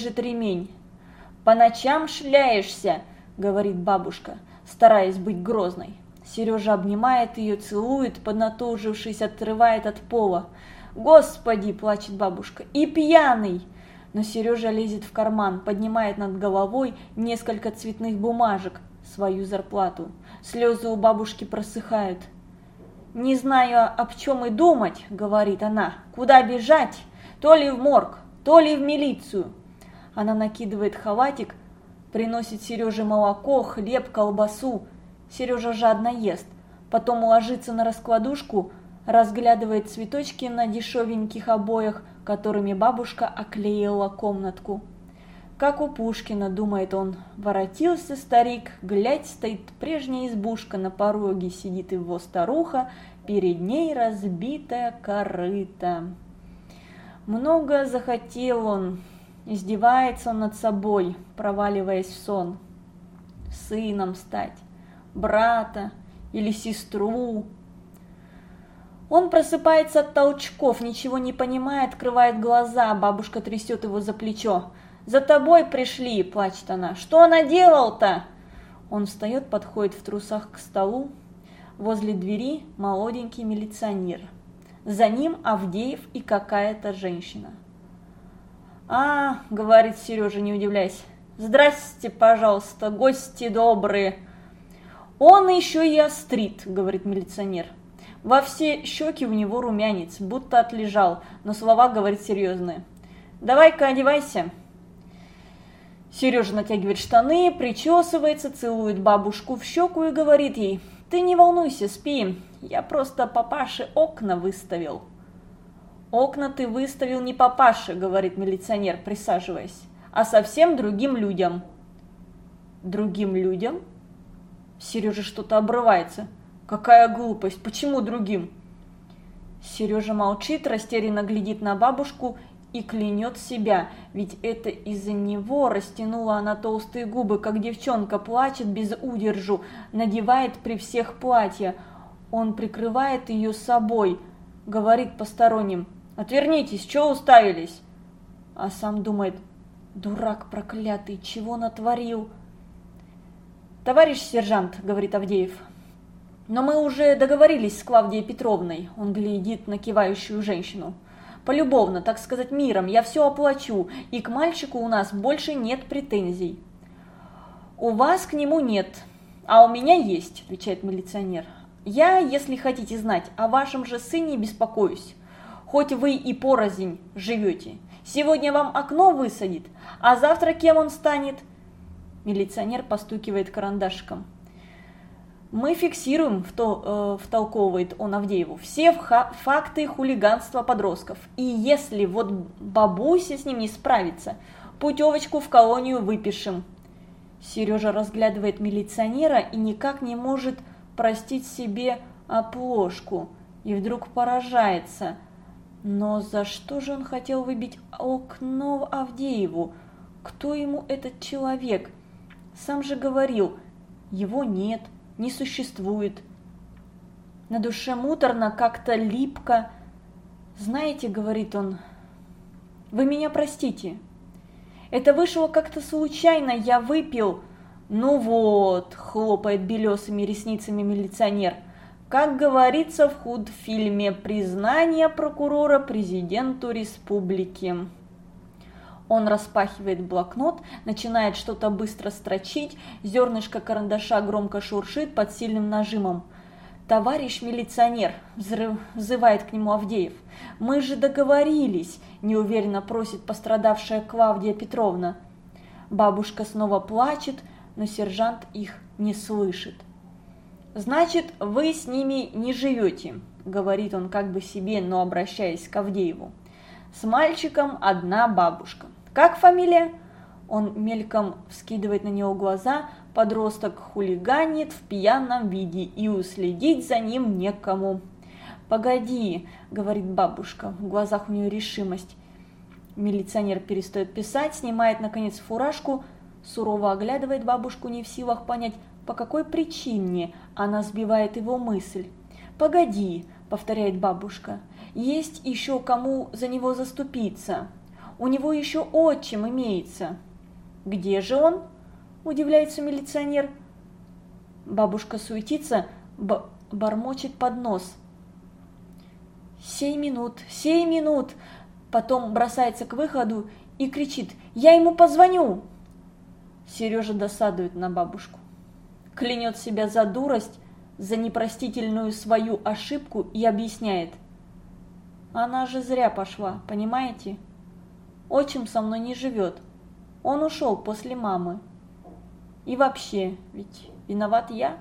держит ремень. «По ночам шляешься», — говорит бабушка, стараясь быть грозной. Сережа обнимает ее, целует, поднатужившись, отрывает от пола. «Господи!» – плачет бабушка. «И пьяный!» Но Сережа лезет в карман, поднимает над головой несколько цветных бумажек, свою зарплату. Слезы у бабушки просыхают. «Не знаю, об чем и думать», — говорит она. «Куда бежать? То ли в морг, то ли в милицию». Она накидывает халатик, приносит Сереже молоко, хлеб, колбасу. Сережа жадно ест. Потом ложится на раскладушку, разглядывает цветочки на дешевеньких обоях, которыми бабушка оклеила комнатку. Как у Пушкина, думает он, воротился старик, глядь, стоит прежняя избушка, на пороге сидит его старуха, перед ней разбитая корыта. Много захотел он, издевается над собой, проваливаясь в сон. Сыном стать, брата или сестру, он просыпается от толчков, ничего не понимая, открывает глаза, бабушка трясет его за плечо. «За тобой пришли!» – плачет она. «Что она делал-то?» Он встает, подходит в трусах к столу. Возле двери молоденький милиционер. За ним Авдеев и какая-то женщина. «А, — говорит Сережа, не удивляясь, — здрасте, пожалуйста, гости добрые!» «Он еще и острит», — говорит милиционер. Во все щеки у него румянец, будто отлежал, но слова говорит серьезные. «Давай-ка одевайся». Сережа натягивает штаны, причесывается, целует бабушку в щеку и говорит ей, «Ты не волнуйся, спи, я просто папаше окна выставил». «Окна ты выставил не папаше», — говорит милиционер, присаживаясь, «а совсем другим людям». «Другим людям?» Сережа что-то обрывается. Какая глупость, почему другим? Сережа молчит, растерянно глядит на бабушку и клянет себя, ведь это из-за него растянула она толстые губы, как девчонка плачет без удержу, надевает при всех платье. Он прикрывает ее собой, говорит посторонним, «Отвернитесь, что уставились?» А сам думает, «Дурак проклятый, чего натворил?» «Товарищ сержант», — говорит Авдеев, но мы уже договорились с Клавдией Петровной, он глядит на кивающую женщину. Полюбовно, так сказать, миром, я все оплачу, и к мальчику у нас больше нет претензий. У вас к нему нет, а у меня есть, отвечает милиционер. Я, если хотите знать, о вашем же сыне беспокоюсь. Хоть вы и порознь живете. Сегодня вам окно высадит, а завтра кем он станет? Милиционер постукивает карандашиком. Мы фиксируем, вто, э, втолковывает он Авдееву, все факты хулиганства подростков. И если вот бабуся с ним не справится, путевочку в колонию выпишем. Сережа разглядывает милиционера и никак не может простить себе оплошку. И вдруг поражается. Но за что же он хотел выбить окно Авдееву? Кто ему этот человек? Сам же говорил, его нет не существует. На душе муторно, как-то липко. «Знаете, — говорит он, — вы меня простите. Это вышло как-то случайно, я выпил». «Ну вот», — хлопает белесыми ресницами милиционер, — «как говорится в худ-фильме, признание прокурора президенту республики». Он распахивает блокнот, начинает что-то быстро строчить, зернышко карандаша громко шуршит под сильным нажимом. «Товарищ милиционер!» – взывает к нему Авдеев. «Мы же договорились!» – неуверенно просит пострадавшая Клавдия Петровна. Бабушка снова плачет, но сержант их не слышит. «Значит, вы с ними не живете», – говорит он как бы себе, но обращаясь к Авдееву. «С мальчиком одна бабушка. Как фамилия? Он мельком вскидывает на него глаза, подросток хулиганит в пьяном виде, и уследить за ним некому. «Погоди», — говорит бабушка, в глазах у нее решимость. Милиционер перестает писать, снимает, наконец, фуражку, сурово оглядывает бабушку, не в силах понять, по какой причине она сбивает его мысль. «Погоди», — повторяет бабушка, — «есть еще кому за него заступиться». У него еще отчим имеется. Где же он? Удивляется милиционер. Бабушка суетится, бормочет под нос. «Сей минут, сей минут!» Потом бросается к выходу и кричит «Я ему позвоню!» Сережа досадует на бабушку. Клянет себя за дурость, за непростительную свою ошибку и объясняет. Она же зря пошла, понимаете? Отчим со мной не живет. Он ушел после мамы. И вообще, ведь виноват я.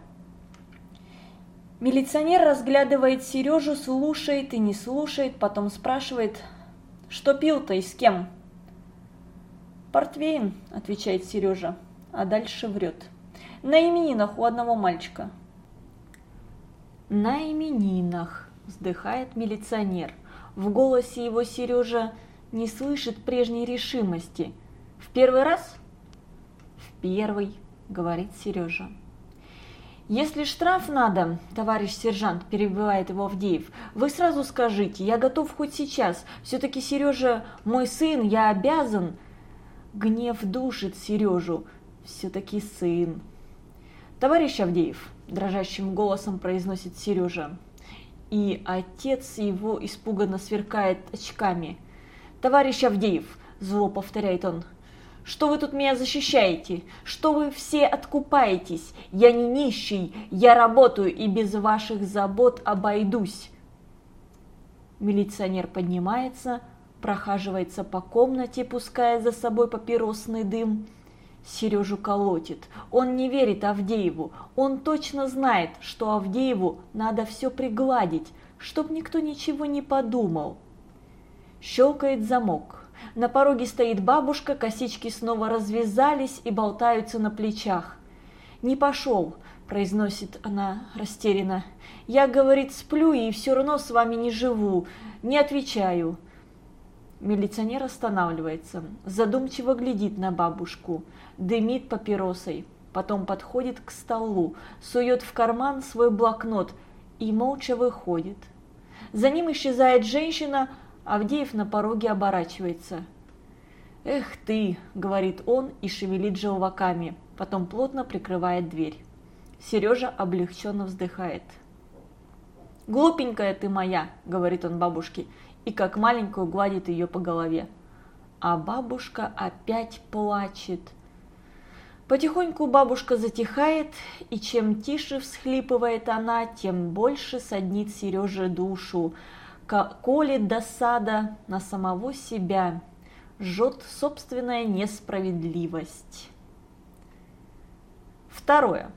Милиционер разглядывает Сережу, слушает и не слушает, потом спрашивает, что пил-то и с кем? «Портвейн», – отвечает Сережа, а дальше врет. «На именинах у одного мальчика». «На именинах», – вздыхает милиционер. В голосе его Сережа не слышит прежней решимости. «В первый раз?» «В первый», – говорит Сережа. «Если штраф надо, товарищ сержант», – перебивает его Авдеев, – «вы сразу скажите, я готов хоть сейчас. Все-таки Сережа мой сын, я обязан». Гнев душит Сережу. Все-таки сын. «Товарищ Авдеев», – дрожащим голосом произносит Сережа. И отец его испуганно сверкает очками. «Товарищ Авдеев», – зло повторяет он, – что вы тут меня защищаете? Что вы все откупаетесь? Я не нищий, я работаю и без ваших забот обойдусь. Милиционер поднимается, прохаживается по комнате, пуская за собой папиросный дым. Сережу колотит. Он не верит Авдееву. Он точно знает, что Авдееву надо все пригладить, чтоб никто ничего не подумал. Щелкает замок. На пороге стоит бабушка, косички снова развязались и болтаются на плечах. «Не пошел», – произносит она растерянно. «Я, говорит, сплю и все равно с вами не живу, не отвечаю». Милиционер останавливается, задумчиво глядит на бабушку, дымит папиросой, потом подходит к столу, сует в карман свой блокнот и молча выходит. За ним исчезает женщина, Авдеев на пороге оборачивается. «Эх ты!» – говорит он и шевелит желваками, потом плотно прикрывает дверь. Сережа облегченно вздыхает. «Глупенькая ты моя!» – говорит он бабушке, и как маленькую гладит ее по голове. А бабушка опять плачет. Потихоньку бабушка затихает, и чем тише всхлипывает она, тем больше саднит Сереже душу – колет досада на самого себя, жжет собственная несправедливость. Второе.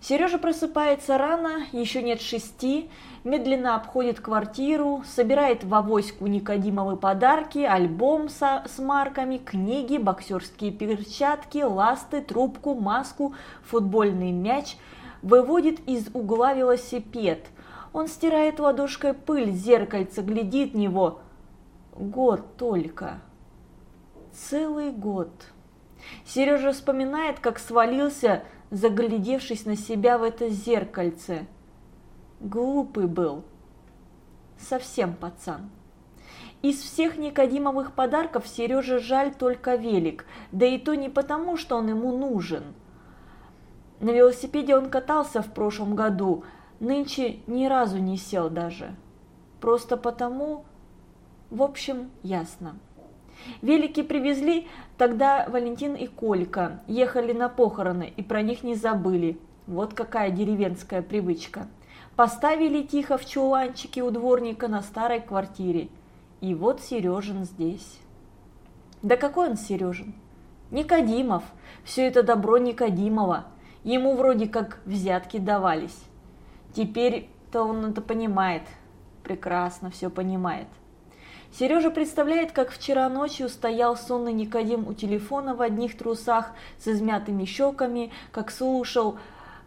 Сережа просыпается рано, еще нет шести, медленно обходит квартиру, собирает в авоську Никодимовы подарки, альбом со, с марками, книги, боксерские перчатки, ласты, трубку, маску, футбольный мяч, выводит из угла велосипед – он стирает ладошкой пыль, зеркальце глядит него. Год только. Целый год. Сережа вспоминает, как свалился, заглядевшись на себя в это зеркальце. Глупый был. Совсем пацан. Из всех Никодимовых подарков Сереже жаль только велик, да и то не потому, что он ему нужен. На велосипеде он катался в прошлом году, Нынче ни разу не сел даже. Просто потому, в общем, ясно. Велики привезли, тогда Валентин и Колька ехали на похороны и про них не забыли. Вот какая деревенская привычка. Поставили тихо в чуланчике у дворника на старой квартире. И вот Сережин здесь. Да какой он Сережин? Никодимов. Все это добро Никодимова. Ему вроде как взятки давались. Теперь-то он это понимает, прекрасно все понимает. Сережа представляет, как вчера ночью стоял сонный Никодим у телефона в одних трусах с измятыми щеками, как слушал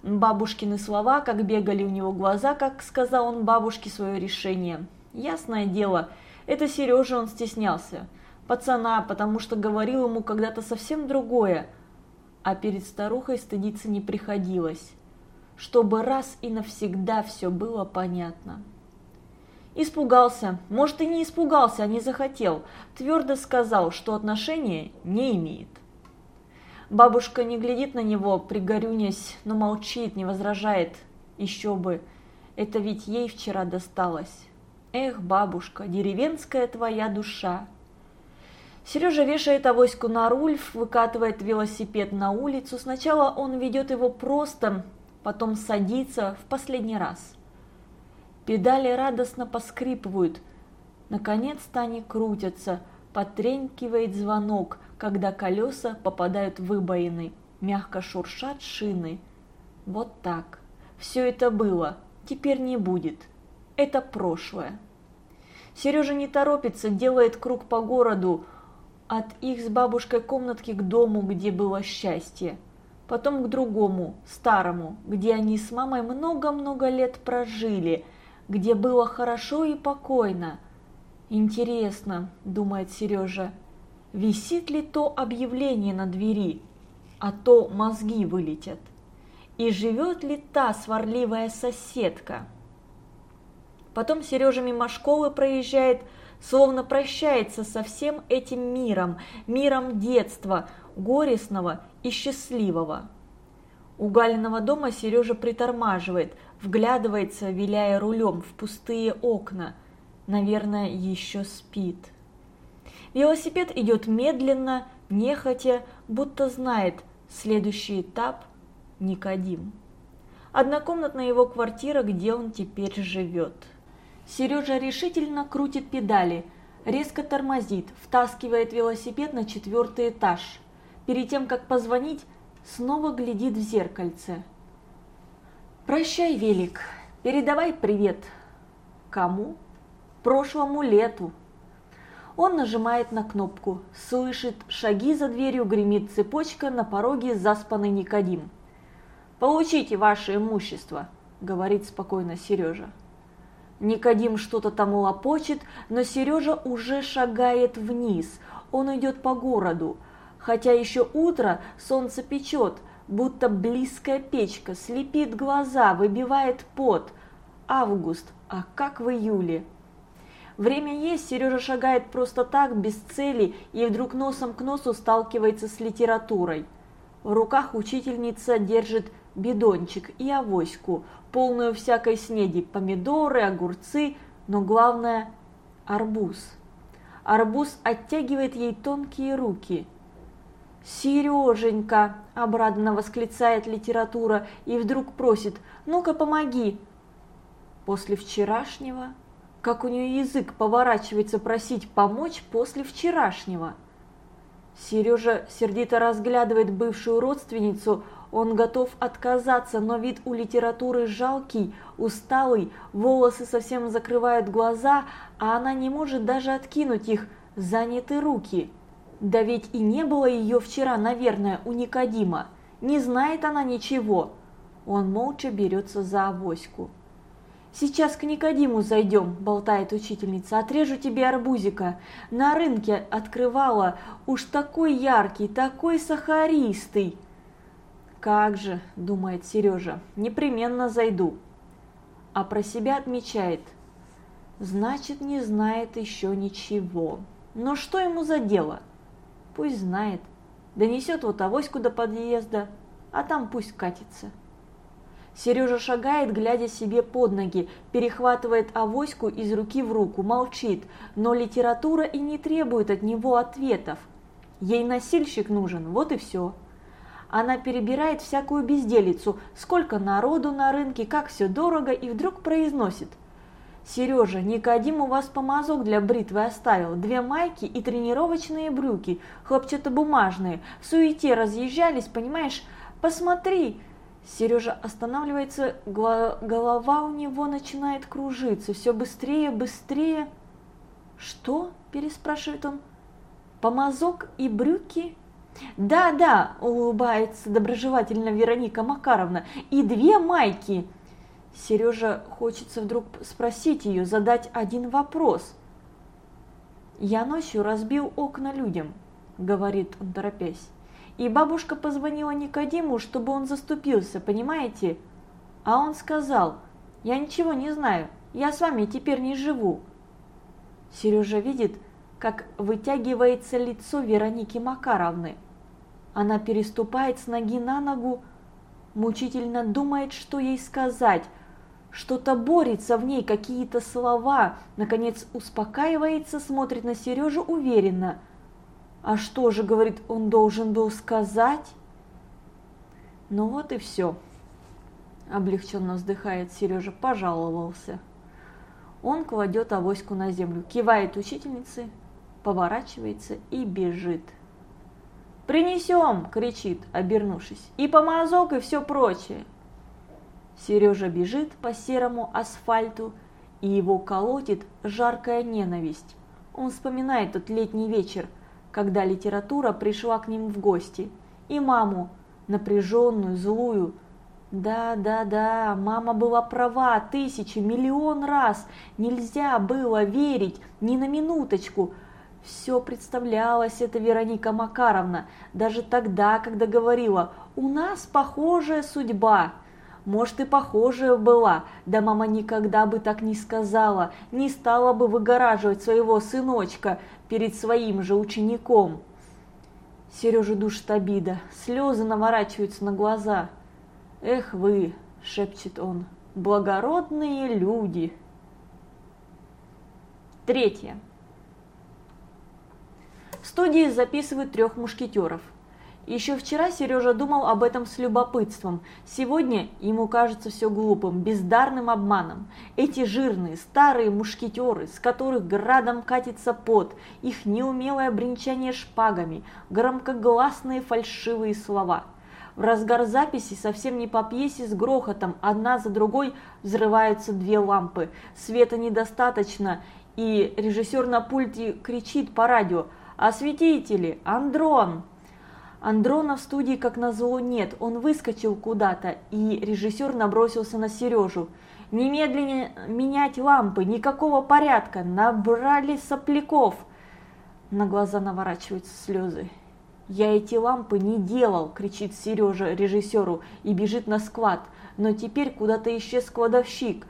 бабушкины слова, как бегали у него глаза, как сказал он бабушке свое решение. Ясное дело, это Сережа он стеснялся. Пацана, потому что говорил ему когда-то совсем другое, а перед старухой стыдиться не приходилось чтобы раз и навсегда все было понятно. Испугался, может и не испугался, а не захотел, твердо сказал, что отношения не имеет. Бабушка не глядит на него, пригорюнясь, но молчит, не возражает. Еще бы, это ведь ей вчера досталось. Эх, бабушка, деревенская твоя душа. Сережа вешает авоську на руль, выкатывает велосипед на улицу. Сначала он ведет его просто, потом садится в последний раз. Педали радостно поскрипывают. Наконец-то они крутятся, потренькивает звонок, когда колеса попадают в выбоины, мягко шуршат шины. Вот так. Все это было, теперь не будет. Это прошлое. Сережа не торопится, делает круг по городу, от их с бабушкой комнатки к дому, где было счастье. Потом к другому, старому, где они с мамой много-много лет прожили, где было хорошо и покойно. Интересно, думает Сережа, висит ли то объявление на двери, а то мозги вылетят. И живет ли та сварливая соседка? Потом Сережа мимо школы проезжает, словно прощается со всем этим миром, миром детства, горестного и счастливого. У Галиного дома Сережа притормаживает, вглядывается, виляя рулем в пустые окна. Наверное, еще спит. Велосипед идет медленно, нехотя, будто знает, следующий этап – Никодим. Однокомнатная его квартира, где он теперь живет. Сережа решительно крутит педали, резко тормозит, втаскивает велосипед на четвертый этаж. Перед тем, как позвонить, снова глядит в зеркальце. «Прощай, Велик, передавай привет». «Кому?» «Прошлому лету». Он нажимает на кнопку, слышит шаги за дверью, гремит цепочка, на пороге заспанный Никодим. «Получите ваше имущество», – говорит спокойно Сережа. Никодим что-то там лопочет, но Сережа уже шагает вниз. Он идет по городу. Хотя еще утро, солнце печет, будто близкая печка, слепит глаза, выбивает пот. Август, а как в июле? Время есть, Сережа шагает просто так, без цели, и вдруг носом к носу сталкивается с литературой. В руках учительница держит бидончик и авоську, полную всякой снеди, помидоры, огурцы, но главное – арбуз. Арбуз оттягивает ей тонкие руки. «Сереженька!» – обрадованно восклицает литература и вдруг просит «Ну-ка, помоги!» После вчерашнего, как у нее язык поворачивается просить помочь после вчерашнего. Сережа сердито разглядывает бывшую родственницу, он готов отказаться, но вид у литературы жалкий, усталый, волосы совсем закрывают глаза, а она не может даже откинуть их, заняты руки. Да ведь и не было ее вчера, наверное, у Никодима. Не знает она ничего. Он молча берется за авоську. «Сейчас к Никодиму зайдем», – болтает учительница, – «отрежу тебе арбузика. На рынке открывала, уж такой яркий, такой сахаристый». «Как же», – думает Сережа, – «непременно зайду». А про себя отмечает, значит, не знает еще ничего. Но что ему за дело? Пусть знает. Донесет вот авоську до подъезда, а там пусть катится. Сережа шагает, глядя себе под ноги, перехватывает авоську из руки в руку, молчит, но литература и не требует от него ответов. Ей носильщик нужен, вот и все. Она перебирает всякую безделицу, сколько народу на рынке, как все дорого, и вдруг произносит. «Сережа, Никодим у вас помазок для бритвы оставил, две майки и тренировочные брюки, хлопчатобумажные, в суете разъезжались, понимаешь? Посмотри!» Сережа останавливается, голова у него начинает кружиться, все быстрее, быстрее. «Что?» – переспрашивает он. «Помазок и брюки?» «Да, да», – улыбается доброжелательно Вероника Макаровна, – «и две майки». Сережа хочется вдруг спросить ее, задать один вопрос. «Я ночью разбил окна людям», – говорит он торопясь. «И бабушка позвонила Никодиму, чтобы он заступился, понимаете? А он сказал, я ничего не знаю, Я с вами теперь не живу. Сережа видит, как вытягивается лицо Вероники Макаровны. Она переступает с ноги на ногу, мучительно думает, что ей сказать. Что-то борется в ней, какие-то слова. Наконец успокаивается, смотрит на Сережу уверенно. А что же, говорит, он должен был сказать? Ну вот и все. Облегченно вздыхает Сережа, пожаловался. Он кладет авоську на землю, кивает учительнице, поворачивается и бежит. «Принесем!» – кричит, обернувшись. «И помазок, и все прочее!» Сережа бежит по серому асфальту, и его колотит жаркая ненависть. Он вспоминает тот летний вечер, когда литература пришла к ним в гости, и маму, напряженную, злую, да, да, да, мама была права тысячи, миллион раз. Нельзя было верить ни на минуточку. Все представлялось это Вероника Макаровна, даже тогда, когда говорила «У нас похожая судьба». Может, и похожая была, да мама никогда бы так не сказала, не стала бы выгораживать своего сыночка перед своим же учеником. Сережа душит обида, слезы наворачиваются на глаза – «Эх вы!» – шепчет он. «Благородные люди!» Третье. В студии записывают трех мушкетеров. Еще вчера Сережа думал об этом с любопытством. Сегодня ему кажется все глупым, бездарным обманом. Эти жирные, старые мушкетеры, с которых градом катится пот, их неумелое бренчание шпагами, громкогласные фальшивые слова – в разгар записи, совсем не по пьесе, с грохотом, одна за другой взрываются две лампы. Света недостаточно, и режиссер на пульте кричит по радио «Осветители! Андрон!» Андрона в студии, как назло, нет, он выскочил куда-то, и режиссер набросился на Сережу. «Немедленно менять лампы, никакого порядка, набрали сопляков!» На глаза наворачиваются слезы. «Я эти лампы не делал!» – кричит Сережа режиссеру и бежит на склад. Но теперь куда-то исчез кладовщик.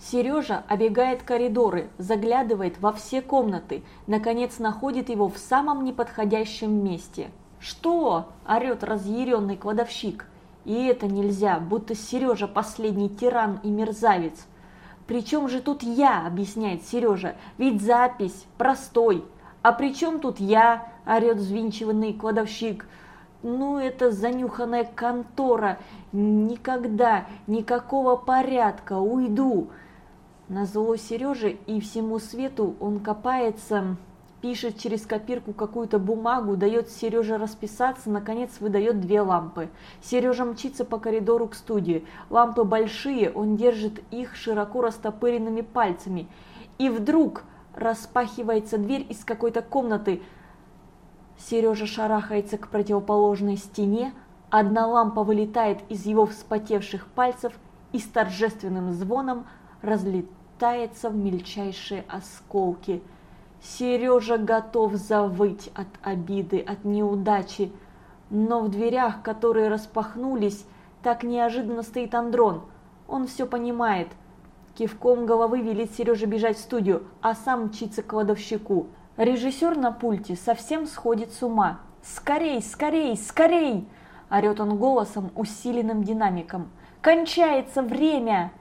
Сережа обегает коридоры, заглядывает во все комнаты, наконец находит его в самом неподходящем месте. «Что?» – орет разъяренный кладовщик. И это нельзя, будто Сережа последний тиран и мерзавец. «Причем же тут я?» – объясняет Сережа. «Ведь запись простой. А при чем тут я?» орет взвинчиванный кладовщик. Ну, это занюханная контора. Никогда, никакого порядка, уйду. На зло Сереже и всему свету он копается, пишет через копирку какую-то бумагу, дает Сереже расписаться, наконец выдает две лампы. Сережа мчится по коридору к студии. Лампы большие, он держит их широко растопыренными пальцами. И вдруг распахивается дверь из какой-то комнаты – Сережа шарахается к противоположной стене, одна лампа вылетает из его вспотевших пальцев и с торжественным звоном разлетается в мельчайшие осколки. Сережа готов завыть от обиды, от неудачи, но в дверях, которые распахнулись, так неожиданно стоит Андрон. Он все понимает. Кивком головы велит Сереже бежать в студию, а сам мчится к кладовщику. Режиссер на пульте совсем сходит с ума. «Скорей, скорей, скорей!» – орет он голосом, усиленным динамиком. «Кончается время!»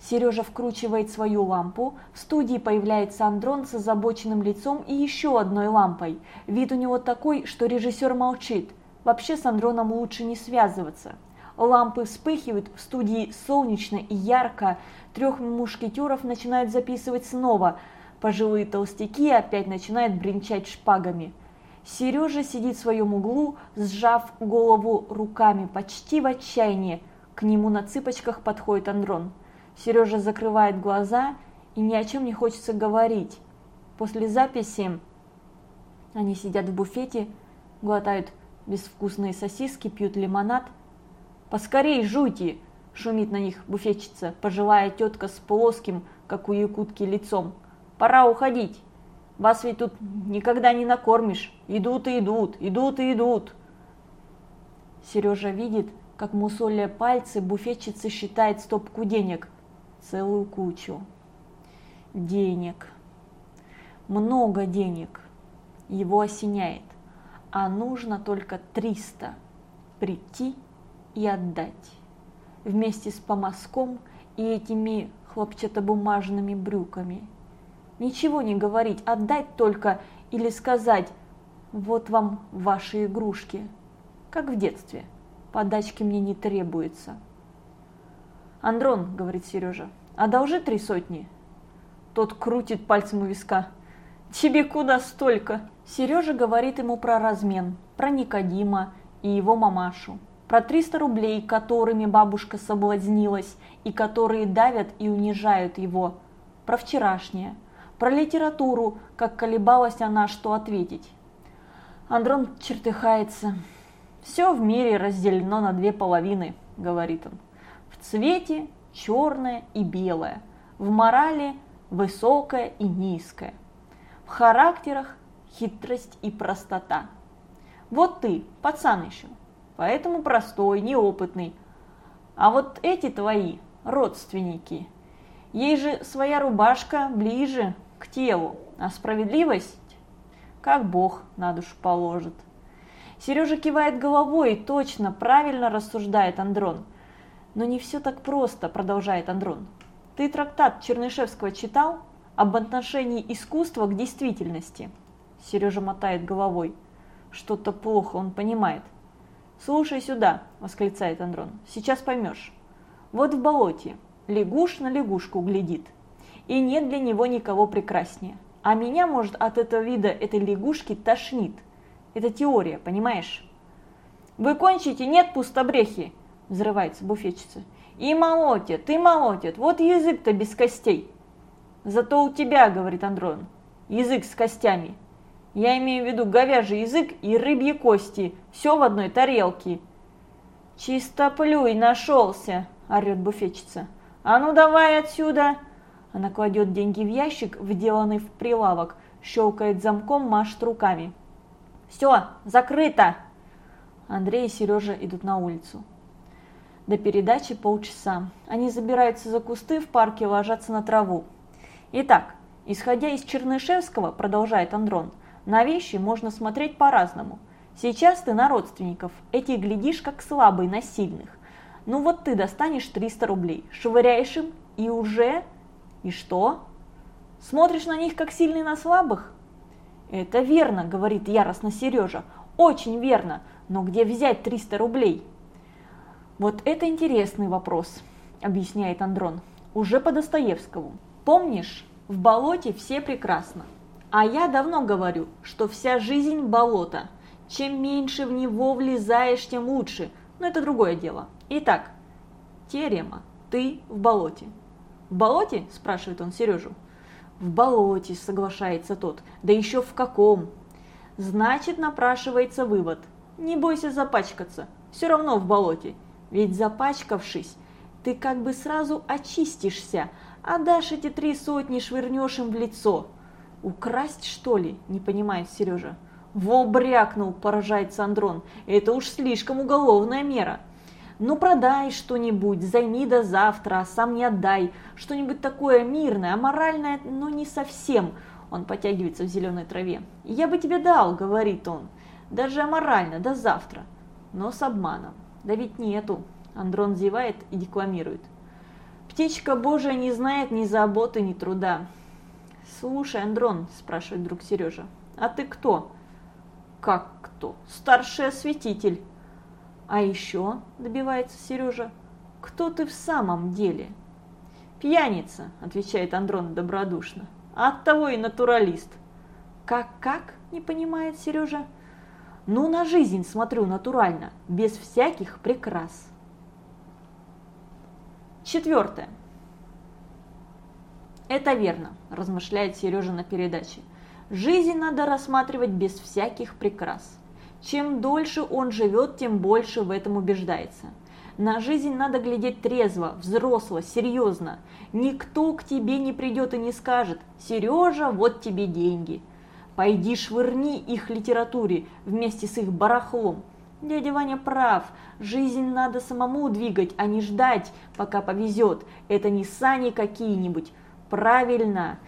Сережа вкручивает свою лампу, в студии появляется Андрон с озабоченным лицом и еще одной лампой. Вид у него такой, что режиссер молчит. Вообще с Андроном лучше не связываться. Лампы вспыхивают, в студии солнечно и ярко. Трех мушкетеров начинают записывать снова – Пожилые толстяки опять начинают бренчать шпагами. Сережа сидит в своем углу, сжав голову руками, почти в отчаянии. К нему на цыпочках подходит Андрон. Сережа закрывает глаза и ни о чем не хочется говорить. После записи они сидят в буфете, глотают безвкусные сосиски, пьют лимонад. «Поскорей, жуйте!» – шумит на них буфетчица, пожилая тетка с плоским, как у якутки, лицом. Пора уходить. Вас ведь тут никогда не накормишь. Идут и идут, идут и идут. Сережа видит, как мусоля пальцы буфетчицы считает стопку денег. Целую кучу. Денег. Много денег. Его осеняет. А нужно только 300. Прийти и отдать. Вместе с помазком и этими хлопчатобумажными брюками. Ничего не говорить, отдать только или сказать «Вот вам ваши игрушки», как в детстве. Подачки мне не требуется. «Андрон», — говорит Сережа, — «одолжи три сотни». Тот крутит пальцем у виска. «Тебе куда столько?» Сережа говорит ему про размен, про Никодима и его мамашу, про 300 рублей, которыми бабушка соблазнилась и которые давят и унижают его, про вчерашнее, про литературу, как колебалась она, что ответить. Андрон чертыхается. «Все в мире разделено на две половины», — говорит он. «В цвете черное и белое, в морали высокое и низкое, в характерах хитрость и простота. Вот ты, пацан еще, поэтому простой, неопытный. А вот эти твои родственники, ей же своя рубашка ближе к телу, а справедливость, как Бог на душу положит. Сережа кивает головой и точно, правильно рассуждает Андрон. Но не все так просто, продолжает Андрон. Ты трактат Чернышевского читал об отношении искусства к действительности? Сережа мотает головой. Что-то плохо он понимает. «Слушай сюда», – восклицает Андрон, – «сейчас поймешь. Вот в болоте лягуш на лягушку глядит, и нет для него никого прекраснее. А меня, может, от этого вида этой лягушки тошнит. Это теория, понимаешь?» «Вы кончите, нет пустобрехи!» – взрывается буфетчица. И молотят, и молотят. Вот язык-то без костей. Зато у тебя, говорит Андрон, язык с костями. Я имею в виду говяжий язык и рыбьи кости. Все в одной тарелке. Чистоплюй нашелся, орет буфетчица. А ну давай отсюда. Она кладет деньги в ящик, вделанный в прилавок, щелкает замком, машет руками. Все, закрыто. Андрей и Сережа идут на улицу. До передачи полчаса. Они забираются за кусты в парке и ложатся на траву. Итак, исходя из Чернышевского, продолжает Андрон, на вещи можно смотреть по-разному. Сейчас ты на родственников, эти глядишь как слабый на сильных. Ну вот ты достанешь 300 рублей, швыряешь им и уже... И что? Смотришь на них как сильный на слабых? Это верно, говорит яростно Сережа, очень верно, но где взять 300 рублей? Вот это интересный вопрос, объясняет Андрон, уже по Достоевскому. Помнишь, в болоте все прекрасно. А я давно говорю, что вся жизнь болото. Чем меньше в него влезаешь, тем лучше. Но это другое дело. Итак, теорема. Ты в болоте. В болоте? спрашивает он Сережу. В болоте, соглашается тот. Да еще в каком? Значит, напрашивается вывод. Не бойся запачкаться. Все равно в болоте. Ведь запачкавшись, ты как бы сразу очистишься, а дашь эти три сотни швырнешь им в лицо. Украсть, что ли, не понимает Сережа. Во брякнул, поражается Андрон, это уж слишком уголовная мера. Ну продай что-нибудь, займи до завтра, а сам не отдай. Что-нибудь такое мирное, аморальное, но не совсем. Он потягивается в зеленой траве. Я бы тебе дал, говорит он, даже аморально, до завтра, но с обманом. Да ведь нету. Андрон зевает и декламирует. Птичка Божия не знает ни заботы, ни труда. Слушай, Андрон, спрашивает друг Сережа, а ты кто? Как кто? Старший осветитель. А еще, добивается Сережа, кто ты в самом деле? Пьяница, отвечает Андрон добродушно. А оттого и натуралист. Как-как, не понимает Сережа. Ну, на жизнь смотрю натурально, без всяких прикрас. Четвертое. Это верно, размышляет Сережа на передаче. Жизнь надо рассматривать без всяких прикрас. Чем дольше он живет, тем больше в этом убеждается. На жизнь надо глядеть трезво, взросло, серьезно. Никто к тебе не придет и не скажет «Сережа, вот тебе деньги». Пойди швырни их литературе вместе с их барахлом. Дядя Ваня прав, жизнь надо самому двигать, а не ждать, пока повезет. Это не сани какие-нибудь. Правильно.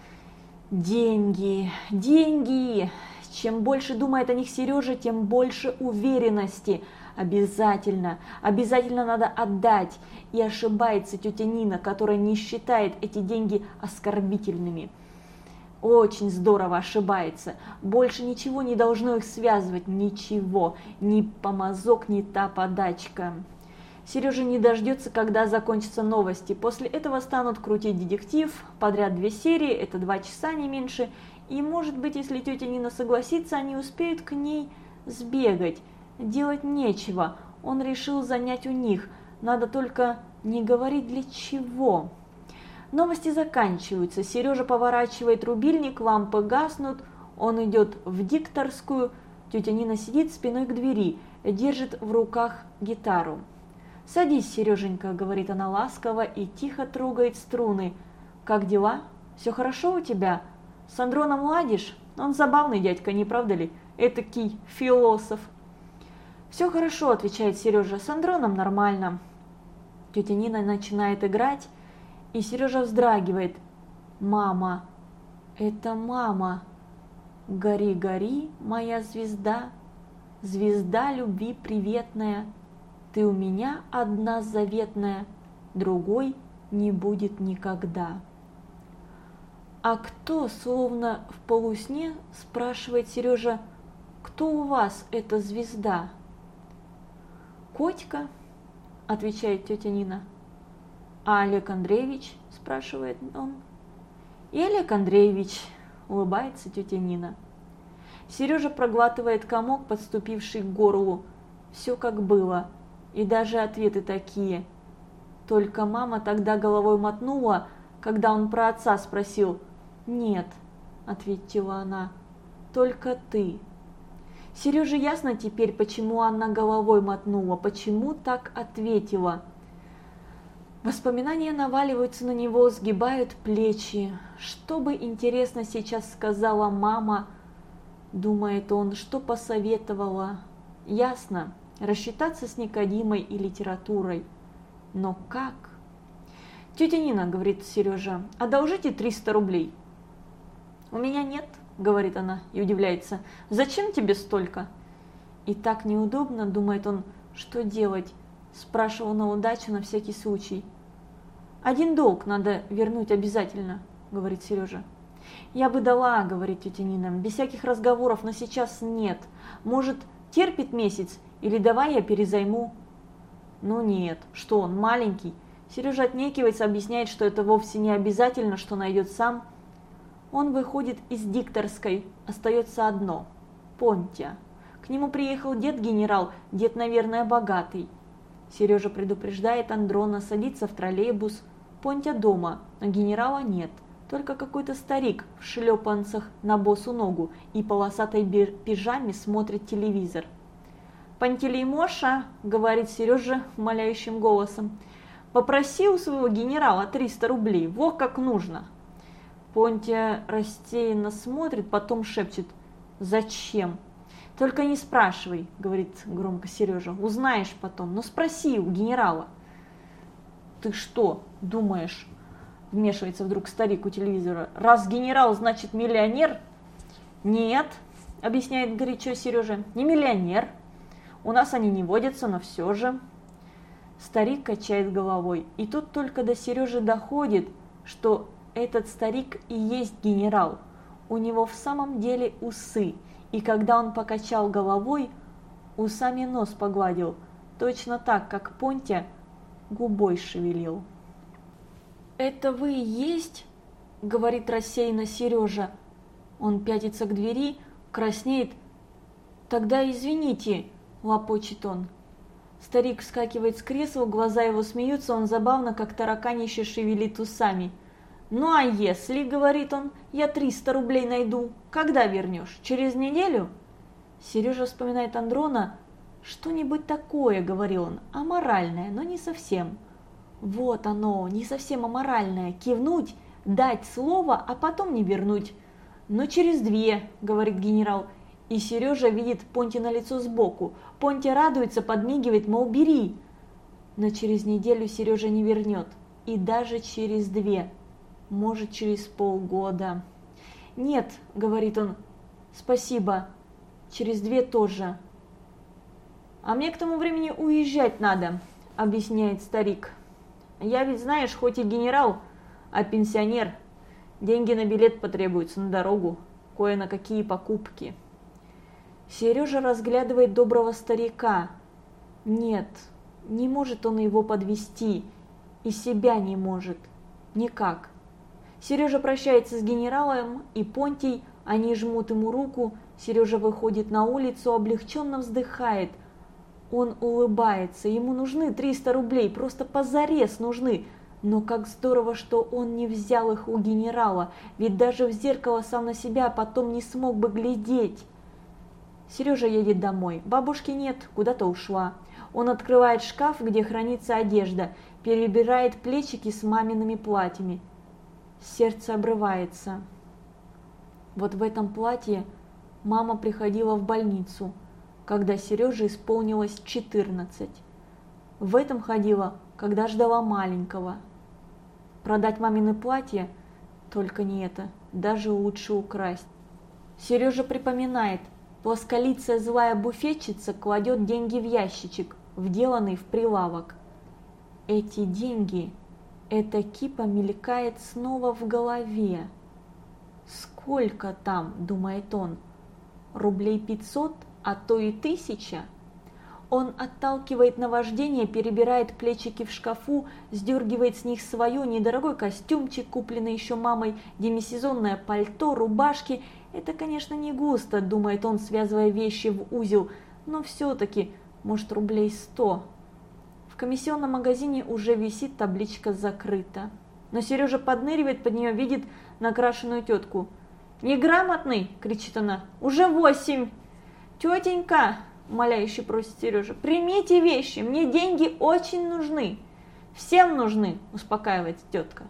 Деньги, деньги. Чем больше думает о них Сережа, тем больше уверенности. Обязательно, обязательно надо отдать. И ошибается тетя Нина, которая не считает эти деньги оскорбительными. Очень здорово ошибается. Больше ничего не должно их связывать. Ничего. Ни помазок, ни та подачка. Сережа не дождется, когда закончатся новости. После этого станут крутить детектив. Подряд две серии, это два часа, не меньше. И может быть, если тетя Нина согласится, они успеют к ней сбегать. Делать нечего. Он решил занять у них. Надо только не говорить для чего. Новости заканчиваются, Сережа поворачивает рубильник, лампы гаснут, он идет в дикторскую, тетя Нина сидит спиной к двери, держит в руках гитару. «Садись, Сереженька», — говорит она ласково и тихо трогает струны. «Как дела? Все хорошо у тебя? С Андроном ладишь? Он забавный дядька, не правда ли? Этакий философ». «Все хорошо», — отвечает Сережа, — «с Андроном нормально». Тетя Нина начинает играть, и Сережа вздрагивает. «Мама! Это мама! Гори, гори, моя звезда! Звезда любви приветная! Ты у меня одна заветная, другой не будет никогда!» «А кто, словно в полусне, спрашивает Сережа, кто у вас эта звезда?» «Котька», отвечает тетя Нина. «А Олег Андреевич?» – спрашивает он. «И Олег Андреевич», – улыбается тетя Нина. Сережа проглатывает комок, подступивший к горлу. Все как было, и даже ответы такие. Только мама тогда головой мотнула, когда он про отца спросил. «Нет», – ответила она, – «только ты». Сереже ясно теперь, почему она головой мотнула, почему так ответила – Воспоминания наваливаются на него, сгибают плечи. Что бы интересно сейчас сказала мама, думает он, что посоветовала. Ясно, рассчитаться с Никодимой и литературой. Но как? Тетя Нина, говорит Сережа, одолжите 300 рублей. У меня нет, говорит она и удивляется. Зачем тебе столько? И так неудобно, думает он, что делать? Спрашивал на удачу на всякий случай. Один долг надо вернуть обязательно, говорит Сережа. Я бы дала, говорит тетя Нина, без всяких разговоров, но сейчас нет. Может, терпит месяц или давай я перезайму? Ну нет, что он маленький. Сережа отнекивается, объясняет, что это вовсе не обязательно, что найдет сам. Он выходит из дикторской, остается одно – Понтия. К нему приехал дед-генерал, дед, наверное, богатый. Сережа предупреждает Андрона садиться в троллейбус. Понтя дома, а генерала нет. Только какой-то старик в шлепанцах на босу ногу и полосатой пижаме смотрит телевизор. «Пантелеймоша», — говорит Сережа умоляющим голосом, — «попроси у своего генерала 300 рублей, во как нужно». Понтия растерянно смотрит, потом шепчет «Зачем?» «Только не спрашивай», — говорит громко Сережа, — «узнаешь потом, но спроси у генерала». «Ты что, думаешь?» — вмешивается вдруг старик у телевизора. «Раз генерал, значит миллионер?» «Нет», — объясняет горячо Сережа, — «не миллионер. У нас они не водятся, но все же». Старик качает головой, и тут только до Сережи доходит, что этот старик и есть генерал. У него в самом деле усы — и когда он покачал головой, усами нос погладил, точно так, как Понтя губой шевелил. «Это вы и есть?» – говорит рассеянно Сережа. Он пятится к двери, краснеет. «Тогда извините», – лопочет он. Старик вскакивает с кресла, глаза его смеются, он забавно, как тараканище, шевелит усами – «Ну а если, — говорит он, — я 300 рублей найду, когда вернешь? Через неделю?» Сережа вспоминает Андрона. «Что-нибудь такое, — говорил он, — аморальное, но не совсем». «Вот оно, не совсем аморальное, кивнуть, дать слово, а потом не вернуть». «Но через две, — говорит генерал, — И Сережа видит Понти на лицо сбоку. Понти радуется, подмигивает, мол, бери. Но через неделю Сережа не вернет. И даже через две. Может, через полгода. «Нет», — говорит он, — «спасибо. Через две тоже». «А мне к тому времени уезжать надо», — объясняет старик. «Я ведь, знаешь, хоть и генерал, а пенсионер. Деньги на билет потребуются на дорогу, кое на какие покупки». Сережа разглядывает доброго старика. Нет, не может он его подвести, и себя не может. Никак. Сережа прощается с генералом и Понтий, они жмут ему руку, Сережа выходит на улицу, облегченно вздыхает. Он улыбается, ему нужны 300 рублей, просто позарез нужны. Но как здорово, что он не взял их у генерала, ведь даже в зеркало сам на себя потом не смог бы глядеть. Сережа едет домой. Бабушки нет, куда-то ушла. Он открывает шкаф, где хранится одежда, перебирает плечики с мамиными платьями. Сердце обрывается. Вот в этом платье мама приходила в больницу, когда Сереже исполнилось 14. В этом ходила, когда ждала маленького. Продать мамины платье? Только не это, даже лучше украсть. Сережа припоминает – Плосколицая злая буфетчица кладет деньги в ящичек, вделанный в прилавок. Эти деньги, эта кипа мелькает снова в голове. Сколько там, думает он, рублей пятьсот, а то и тысяча? Он отталкивает наваждение, перебирает плечики в шкафу, сдергивает с них свое недорогой костюмчик, купленный еще мамой, демисезонное пальто, рубашки это, конечно, не густо, думает он, связывая вещи в узел, но все-таки, может, рублей сто. Комиссионном магазине уже висит табличка «Закрыто». Но Сережа подныривает под нее, видит накрашенную тетку. «Неграмотный!» – кричит она. «Уже восемь!» «Тетенька!» – умоляюще просит Сережа. «Примите вещи, мне деньги очень нужны!» «Всем нужны!» – успокаивает тетка.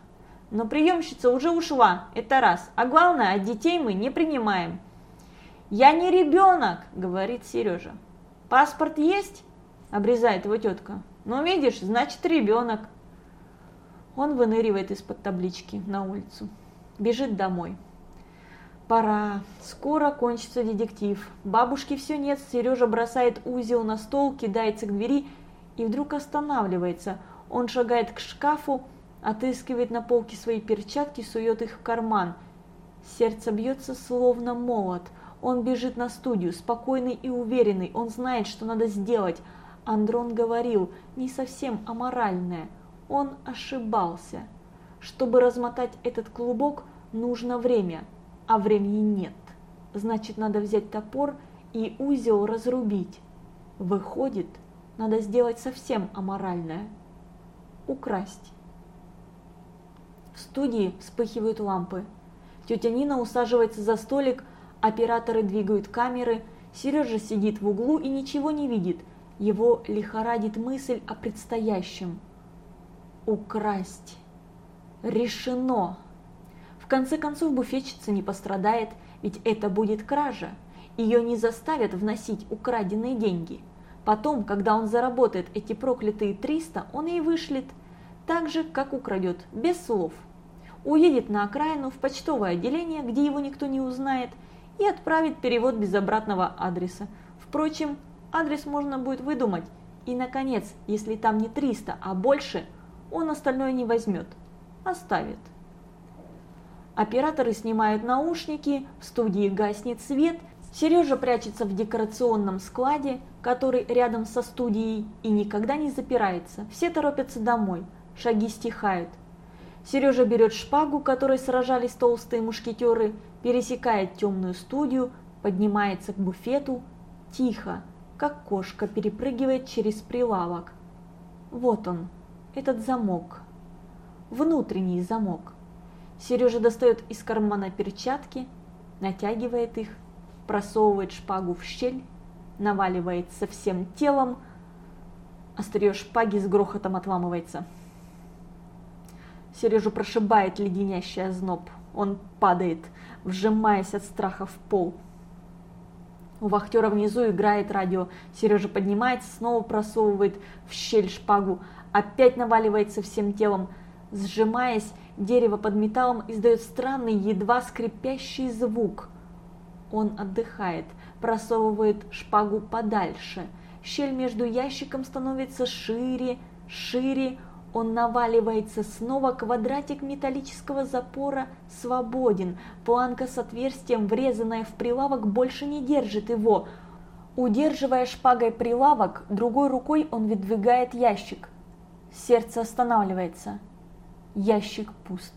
Но приемщица уже ушла, это раз. А главное, от детей мы не принимаем. «Я не ребенок», — говорит Сережа. «Паспорт есть?» — обрезает его тетка. «Ну, видишь, значит, ребенок». Он выныривает из-под таблички на улицу. Бежит домой. Пора. Скоро кончится детектив. Бабушки все нет. Сережа бросает узел на стол, кидается к двери и вдруг останавливается. Он шагает к шкафу, Отыскивает на полке свои перчатки, сует их в карман. Сердце бьется словно молот. Он бежит на студию, спокойный и уверенный. Он знает, что надо сделать. Андрон говорил, не совсем аморальное. Он ошибался. Чтобы размотать этот клубок, нужно время, а времени нет. Значит, надо взять топор и узел разрубить. Выходит, надо сделать совсем аморальное. Украсть. В студии вспыхивают лампы. Тетя Нина усаживается за столик, операторы двигают камеры, Сережа сидит в углу и ничего не видит. Его лихорадит мысль о предстоящем. Украсть. Решено. В конце концов буфетчица не пострадает, ведь это будет кража. Ее не заставят вносить украденные деньги. Потом, когда он заработает эти проклятые 300, он ей вышлет, так же, как украдет, без слов уедет на окраину в почтовое отделение, где его никто не узнает, и отправит перевод без обратного адреса. Впрочем, адрес можно будет выдумать. И, наконец, если там не 300, а больше, он остальное не возьмет. Оставит. Операторы снимают наушники, в студии гаснет свет, Сережа прячется в декорационном складе, который рядом со студией и никогда не запирается. Все торопятся домой, шаги стихают. Сережа берет шпагу, которой сражались толстые мушкетеры, пересекает темную студию, поднимается к буфету, тихо, как кошка перепрыгивает через прилавок. Вот он, этот замок. Внутренний замок. Сережа достает из кармана перчатки, натягивает их, просовывает шпагу в щель, наваливается всем телом, острие шпаги с грохотом отламывается. Сережу прошибает леденящий озноб. Он падает, вжимаясь от страха в пол. У вахтера внизу играет радио. Сережа поднимается, снова просовывает в щель шпагу, опять наваливается всем телом. Сжимаясь, дерево под металлом издает странный, едва скрипящий звук. Он отдыхает, просовывает шпагу подальше. Щель между ящиком становится шире, шире. Он наваливается снова, квадратик металлического запора свободен. Планка с отверстием, врезанная в прилавок, больше не держит его. Удерживая шпагой прилавок, другой рукой он выдвигает ящик. Сердце останавливается. Ящик пуст.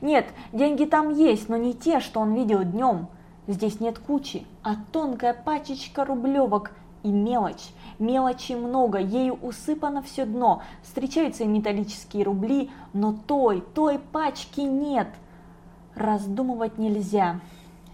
Нет, деньги там есть, но не те, что он видел днем. Здесь нет кучи, а тонкая пачечка рублевок и мелочь. Мелочи много, ею усыпано все дно. Встречаются и металлические рубли, но той, той пачки нет. Раздумывать нельзя.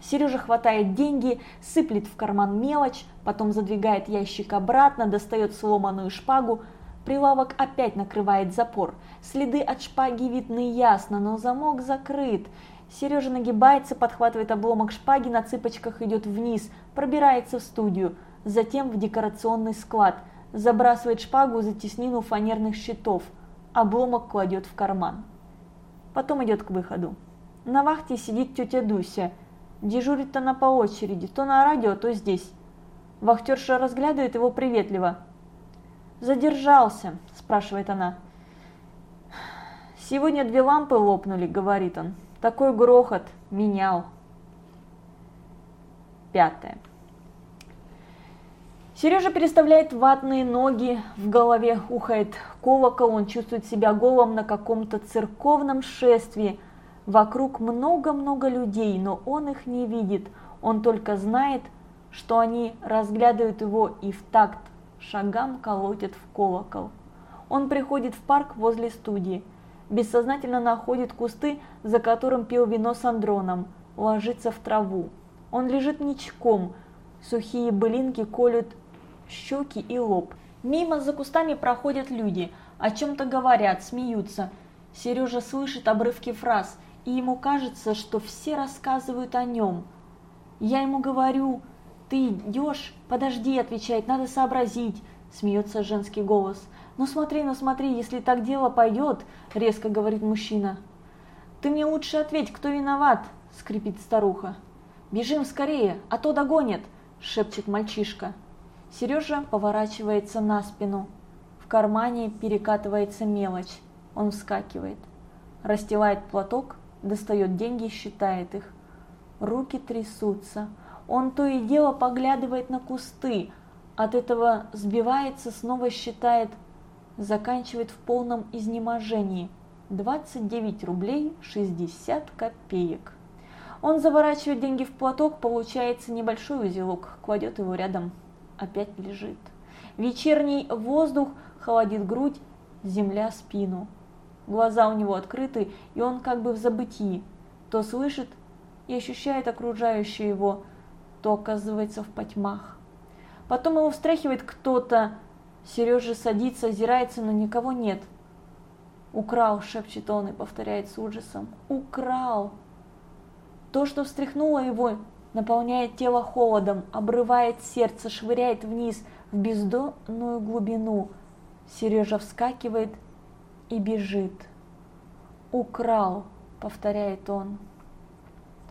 Сережа хватает деньги, сыплет в карман мелочь, потом задвигает ящик обратно, достает сломанную шпагу. Прилавок опять накрывает запор. Следы от шпаги видны ясно, но замок закрыт. Сережа нагибается, подхватывает обломок шпаги, на цыпочках идет вниз, пробирается в студию затем в декорационный склад, забрасывает шпагу за теснину фанерных щитов, обломок кладет в карман. Потом идет к выходу. На вахте сидит тетя Дуся. Дежурит она по очереди, то на радио, то здесь. Вахтерша разглядывает его приветливо. «Задержался?» – спрашивает она. «Сегодня две лампы лопнули», – говорит он. «Такой грохот. Менял». Пятое. Сережа переставляет ватные ноги, в голове ухает колокол, он чувствует себя голым на каком-то церковном шествии. Вокруг много-много людей, но он их не видит, он только знает, что они разглядывают его и в такт шагам колотят в колокол. Он приходит в парк возле студии, бессознательно находит кусты, за которым пил вино с Андроном, ложится в траву. Он лежит ничком, сухие былинки колют щеки и лоб. Мимо за кустами проходят люди, о чем-то говорят, смеются. Сережа слышит обрывки фраз, и ему кажется, что все рассказывают о нем. Я ему говорю, ты идешь? Подожди, отвечает, надо сообразить, смеется женский голос. Ну смотри, ну смотри, если так дело пойдет, резко говорит мужчина. Ты мне лучше ответь, кто виноват, скрипит старуха. Бежим скорее, а то догонят, шепчет мальчишка. Сережа поворачивается на спину. В кармане перекатывается мелочь. Он вскакивает. Расстилает платок, достает деньги, считает их. Руки трясутся. Он то и дело поглядывает на кусты. От этого сбивается, снова считает. Заканчивает в полном изнеможении. 29 рублей 60 копеек. Он заворачивает деньги в платок, получается небольшой узелок, кладет его рядом опять лежит. Вечерний воздух холодит грудь, земля спину. Глаза у него открыты, и он как бы в забытии. То слышит и ощущает окружающее его, то оказывается в потьмах. Потом его встряхивает кто-то. Сережа садится, озирается, но никого нет. «Украл!» – шепчет он и повторяет с ужасом. «Украл!» То, что встряхнуло его, наполняет тело холодом, обрывает сердце, швыряет вниз в бездонную глубину. Сережа вскакивает и бежит. «Украл!» — повторяет он.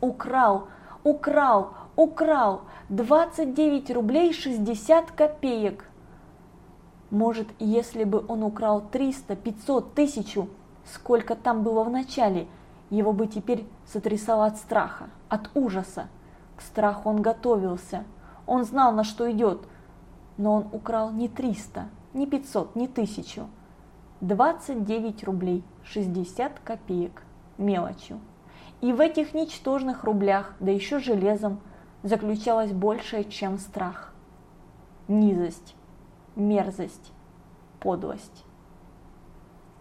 «Украл! Украл! Украл! 29 рублей 60 копеек!» Может, если бы он украл 300, 500, тысячу, сколько там было в начале, его бы теперь сотрясало от страха, от ужаса. К страху он готовился. Он знал, на что идет. Но он украл не 300, не 500, не тысячу. 29 рублей 60 копеек мелочью. И в этих ничтожных рублях, да еще железом, заключалось большее, чем страх. Низость, мерзость, подлость.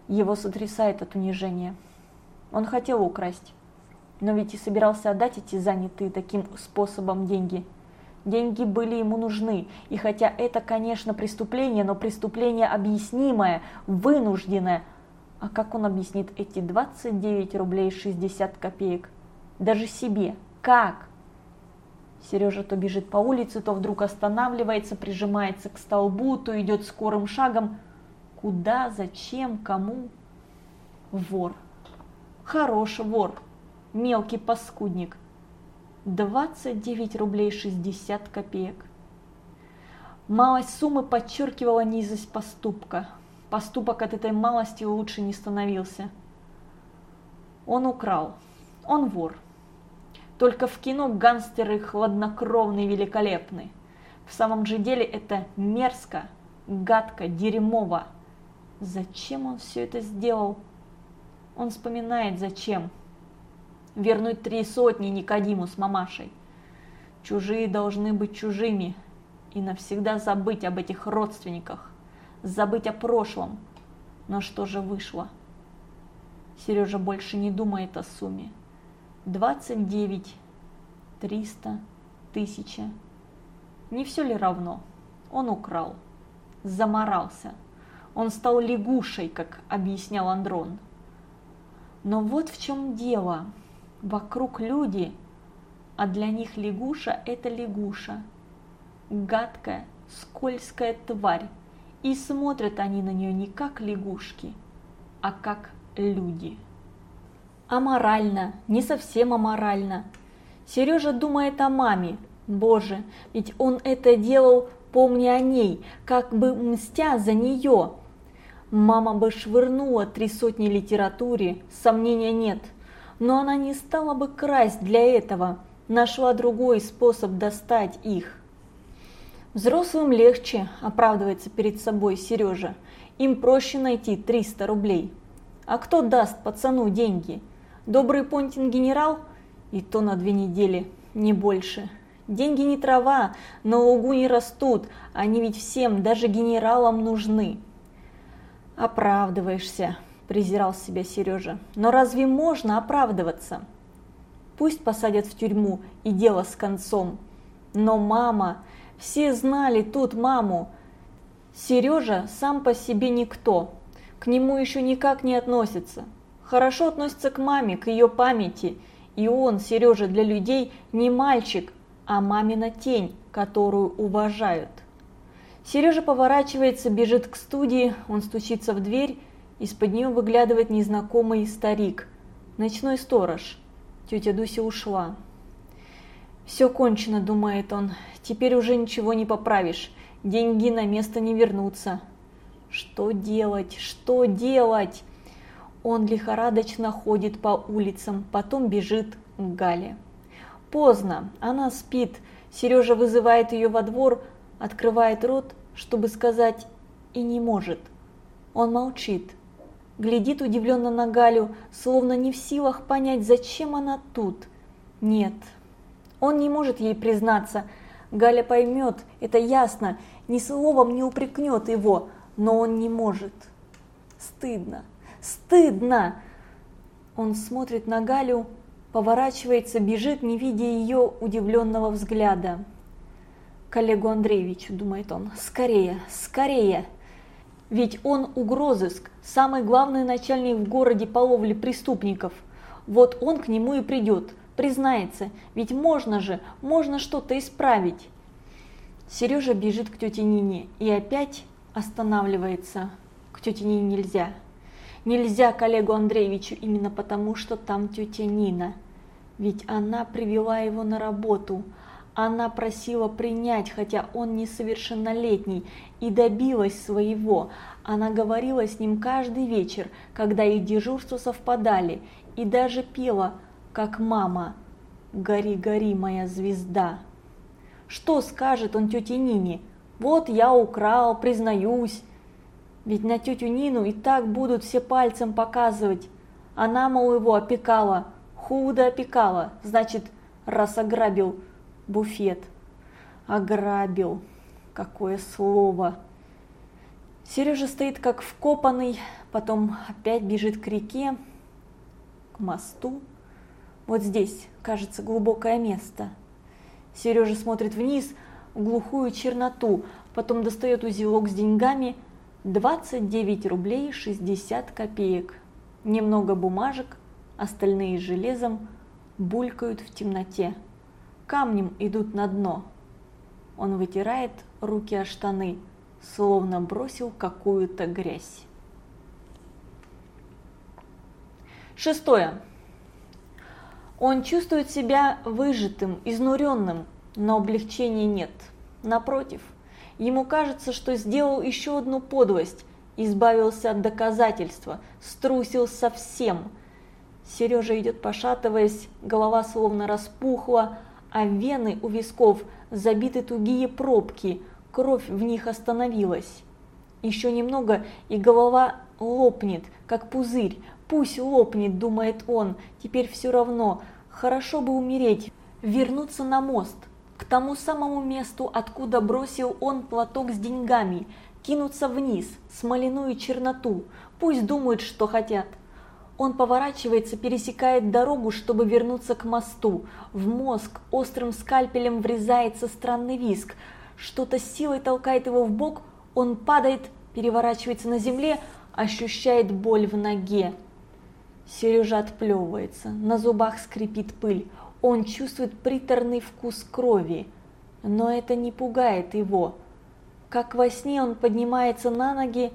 Его сотрясает от унижения. Он хотел украсть, но ведь и собирался отдать эти занятые таким способом деньги. Деньги были ему нужны, и хотя это, конечно, преступление, но преступление объяснимое, вынужденное. А как он объяснит эти 29 рублей 60 копеек? Даже себе. Как? Сережа то бежит по улице, то вдруг останавливается, прижимается к столбу, то идет скорым шагом. Куда, зачем, кому? Вор. Хороший вор. Мелкий паскудник. 29 рублей 60 копеек. Малость суммы подчеркивала низость поступка. Поступок от этой малости лучше не становился. Он украл. Он вор. Только в кино гангстеры хладнокровны и великолепны. В самом же деле это мерзко, гадко, дерьмово. Зачем он все это сделал? Он вспоминает, зачем. Вернуть три сотни Никодиму с мамашей. Чужие должны быть чужими. И навсегда забыть об этих родственниках. Забыть о прошлом. Но что же вышло? Сережа больше не думает о сумме. 29, 300, 1000. Не все ли равно? Он украл, заморался. Он стал лягушей, как объяснял Андрон. Но вот в чем дело. Вокруг люди, а для них лягуша – это лягуша. Гадкая, скользкая тварь. И смотрят они на нее не как лягушки, а как люди. Аморально, не совсем аморально. Сережа думает о маме. Боже, ведь он это делал, помня о ней, как бы мстя за нее. Мама бы швырнула три сотни литературе, сомнения нет. Но она не стала бы красть для этого, нашла другой способ достать их. Взрослым легче, оправдывается перед собой Сережа. Им проще найти 300 рублей. А кто даст пацану деньги? Добрый Понтин генерал? И то на две недели, не больше. Деньги не трава, на лугу не растут, они ведь всем, даже генералам нужны. Оправдываешься, презирал себя Сережа. Но разве можно оправдываться? Пусть посадят в тюрьму и дело с концом. Но мама, все знали тут маму. Сережа сам по себе никто, к нему еще никак не относится. Хорошо относится к маме, к ее памяти. И он, Сережа, для людей не мальчик, а мамина тень, которую уважают. Сережа поворачивается, бежит к студии, он стучится в дверь, из-под нее выглядывает незнакомый старик, ночной сторож. Тетя Дуся ушла. «Все кончено», — думает он, — «теперь уже ничего не поправишь, деньги на место не вернутся». Что делать? Что делать? Он лихорадочно ходит по улицам, потом бежит к Гале. Поздно, она спит. Сережа вызывает ее во двор, открывает рот, чтобы сказать, и не может. Он молчит, глядит удивленно на Галю, словно не в силах понять, зачем она тут. Нет, он не может ей признаться. Галя поймет, это ясно, ни словом не упрекнет его, но он не может. Стыдно, стыдно! Он смотрит на Галю, поворачивается, бежит, не видя ее удивленного взгляда. Коллегу Андреевичу, думает он, скорее, скорее! Ведь он угрозыск, самый главный начальник в городе по ловле преступников. Вот он к нему и придет, признается, ведь можно же, можно что-то исправить. Сережа бежит к тете Нине и опять останавливается. К тете Нине нельзя. Нельзя коллегу Андреевичу именно потому, что там тетя Нина. Ведь она привела его на работу. Она просила принять, хотя он несовершеннолетний, и добилась своего. Она говорила с ним каждый вечер, когда их дежурства совпадали, и даже пела, как мама «Гори, гори, моя звезда». Что скажет он тете Нине? Вот я украл, признаюсь. Ведь на тетю Нину и так будут все пальцем показывать. Она, мол, его опекала, худо опекала, значит, раз ограбил буфет. Ограбил. Какое слово. Сережа стоит как вкопанный, потом опять бежит к реке, к мосту. Вот здесь, кажется, глубокое место. Сережа смотрит вниз, в глухую черноту, потом достает узелок с деньгами 29 рублей 60 копеек. Немного бумажек, остальные железом, булькают в темноте. Камнем идут на дно. Он вытирает руки о штаны, словно бросил какую-то грязь. Шестое. Он чувствует себя выжатым, изнуренным, но облегчения нет. Напротив, ему кажется, что сделал еще одну подлость, избавился от доказательства, струсил совсем. Сережа идет пошатываясь, голова словно распухла, а вены у висков забиты тугие пробки, кровь в них остановилась. Еще немного, и голова лопнет, как пузырь. Пусть лопнет, думает он, теперь все равно. Хорошо бы умереть, вернуться на мост, к тому самому месту, откуда бросил он платок с деньгами, кинуться вниз, смоляную черноту. Пусть думают, что хотят. Он поворачивается, пересекает дорогу, чтобы вернуться к мосту. В мозг острым скальпелем врезается странный виск. Что-то силой толкает его в бок, он падает, переворачивается на земле, ощущает боль в ноге. Сережа отплевывается, на зубах скрипит пыль. Он чувствует приторный вкус крови, но это не пугает его. Как во сне он поднимается на ноги,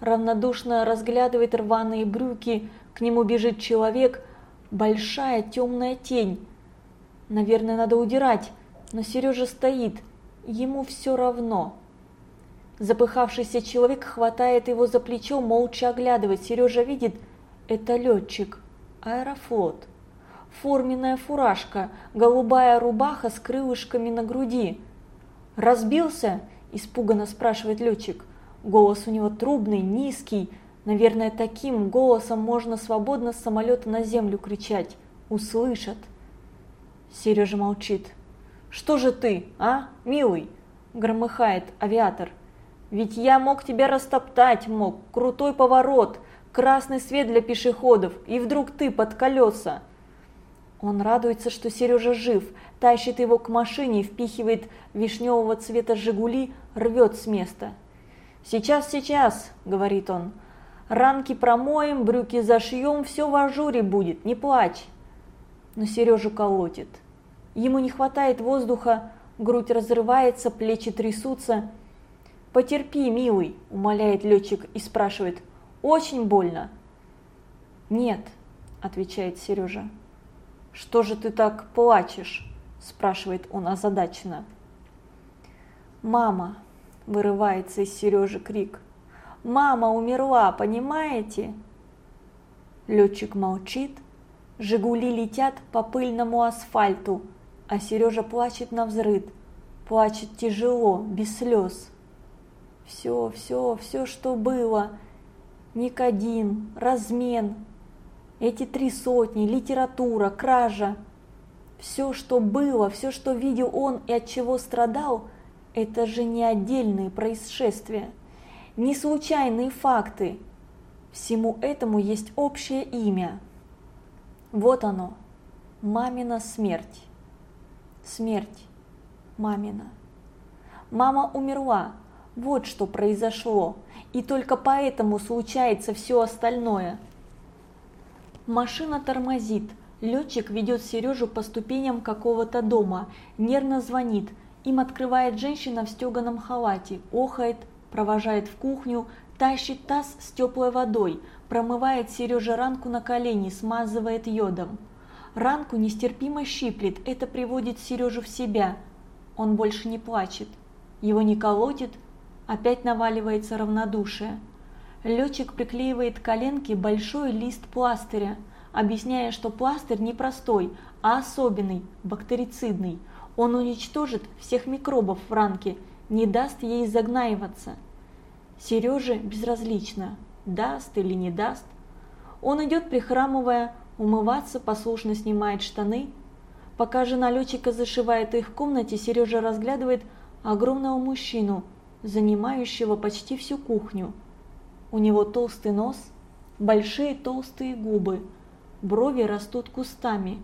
равнодушно разглядывает рваные брюки, к нему бежит человек, большая темная тень. Наверное, надо удирать, но Сережа стоит, ему все равно. Запыхавшийся человек хватает его за плечо, молча оглядывает. Сережа видит, это летчик, аэрофлот. Форменная фуражка, голубая рубаха с крылышками на груди. «Разбился?» – испуганно спрашивает летчик. Голос у него трубный, низкий, Наверное, таким голосом можно свободно с самолета на землю кричать. Услышат. Сережа молчит. «Что же ты, а, милый?» – громыхает авиатор. «Ведь я мог тебя растоптать, мог. Крутой поворот, красный свет для пешеходов, и вдруг ты под колеса». Он радуется, что Сережа жив, тащит его к машине, впихивает вишневого цвета «Жигули», рвет с места. «Сейчас, сейчас», – говорит он, – Ранки промоем, брюки зашьем, все в ажуре будет, не плачь. Но Сережу колотит. Ему не хватает воздуха, грудь разрывается, плечи трясутся. «Потерпи, милый», – умоляет летчик и спрашивает. «Очень больно?» «Нет», – отвечает Сережа. «Что же ты так плачешь?» – спрашивает он озадаченно. «Мама!» – вырывается из Сережи крик. Мама умерла, понимаете? Летчик молчит, Жигули летят по пыльному асфальту, а Сережа плачет на взрыд, плачет тяжело, без слез. Все, все, все, что было. Никодим, размен, эти три сотни, литература, кража. Все, что было, все, что видел он и от чего страдал, это же не отдельные происшествия не случайные факты. Всему этому есть общее имя. Вот оно, мамина смерть. Смерть мамина. Мама умерла, вот что произошло, и только поэтому случается все остальное. Машина тормозит, летчик ведет Сережу по ступеням какого-то дома, нервно звонит, им открывает женщина в стеганом халате, охает, провожает в кухню, тащит таз с теплой водой, промывает Сереже ранку на колени, смазывает йодом. Ранку нестерпимо щиплет, это приводит Сережу в себя. Он больше не плачет, его не колотит, опять наваливается равнодушие. Летчик приклеивает к коленке большой лист пластыря, объясняя, что пластырь не простой, а особенный, бактерицидный. Он уничтожит всех микробов в ранке, не даст ей загнаиваться. Сереже безразлично, даст или не даст. Он идет, прихрамывая, умываться, послушно снимает штаны. Пока жена летчика зашивает их в комнате, Сережа разглядывает огромного мужчину, занимающего почти всю кухню. У него толстый нос, большие толстые губы, брови растут кустами.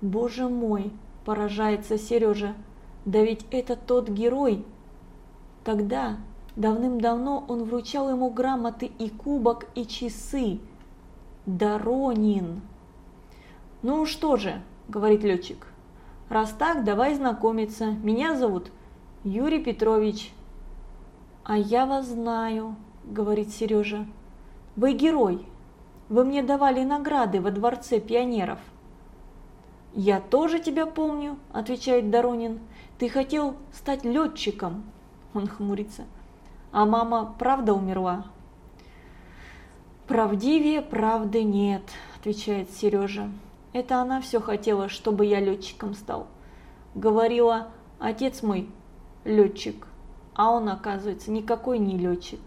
Боже мой, поражается Сережа, да ведь это тот герой. Тогда, Давным-давно он вручал ему грамоты и кубок, и часы. Доронин. «Ну что же», — говорит летчик, — Раз так, давай знакомиться. Меня зовут Юрий Петрович». «А я вас знаю», – говорит Сережа. «Вы герой. Вы мне давали награды во Дворце пионеров». «Я тоже тебя помню», – отвечает Доронин. «Ты хотел стать летчиком». Он хмурится. «А мама правда умерла?» «Правдивее правды нет», – отвечает Сережа. «Это она все хотела, чтобы я летчиком стал. Говорила, отец мой летчик, а он, оказывается, никакой не летчик.